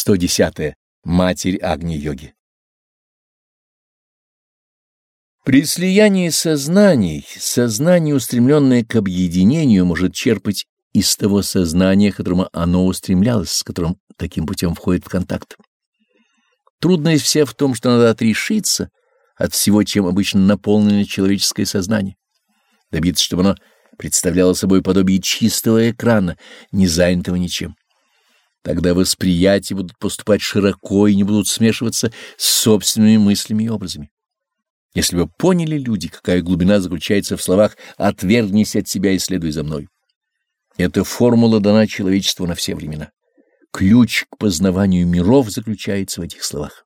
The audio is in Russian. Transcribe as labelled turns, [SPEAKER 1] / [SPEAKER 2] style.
[SPEAKER 1] 110. -е. Матерь Агни-йоги. При слиянии сознаний, сознание, устремленное к объединению, может черпать из того сознания, к которому оно устремлялось, с которым таким путем входит в контакт. Трудность вся в том, что надо отрешиться от всего, чем обычно наполнено человеческое сознание, добиться, чтобы оно представляло собой подобие чистого экрана, не занятого ничем. Тогда восприятия будут поступать широко и не будут смешиваться с собственными мыслями и образами. Если бы поняли люди, какая глубина заключается в словах «отвергнись от себя и следуй за мной». Эта формула дана человечеству на все времена. Ключ к познаванию миров заключается в этих словах.